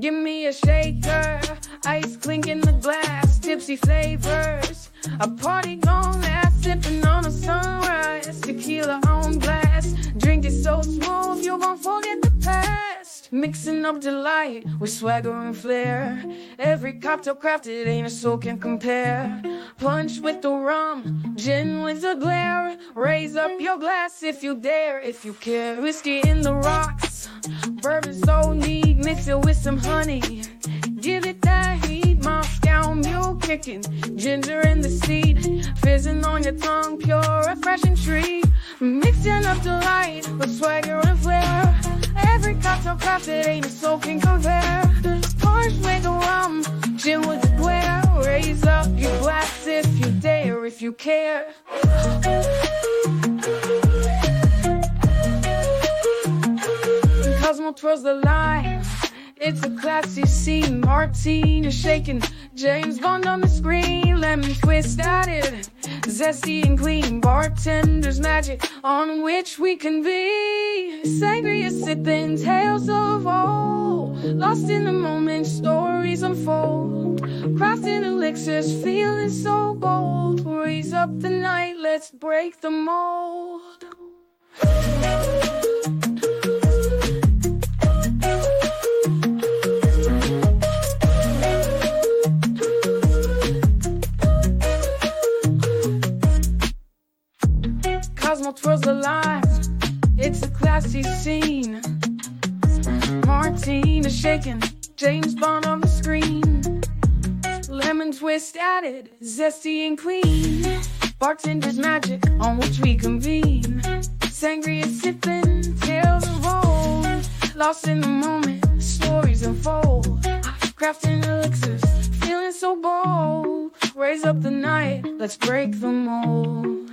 Give me a shaker, ice clinking the glass, tipsy flavors. A party gon' last, sipping on a sunrise. Tequila on glass, drink it so smooth you gon' forget the past. Mixing up delight with swagger and flair. Every cocktail crafted ain't a soul can compare. Punch with the rum, gin with the glare. Raise up your glass if you dare, if you care. Whiskey in the rocks, bourbon so mix it with some honey. Give it that heat, Moscow mule kicking, ginger in the seed, fizzing on your tongue, pure refreshing treat. Mixing up delight with swagger and flair. Every cocktail crafted ain't a soul can compare. Punch the rum, gin with the glare. Raise up your glass if you dare, if you care. Cosmo twirls the line. It's a classy scene. Martini shaking. James Bond on the screen. Lemon twist added. Zesty and clean. Bartender's magic on which we can be. Sangria sipping tales of old. Lost in the moment, stories unfold. Crafting elixirs, feeling so bold. Raise up the night, let's break the mold. Cosmo twirls line. It's a classy scene. Martine is shaking. James Bond on the screen. Lemon twist added. Zesty and clean. Bartender's magic on which we convene. Sangria sipping. Tales old. Lost in the moment. Stories unfold. Crafting elixirs. Feeling so bold. Raise up the night. Let's break the mold.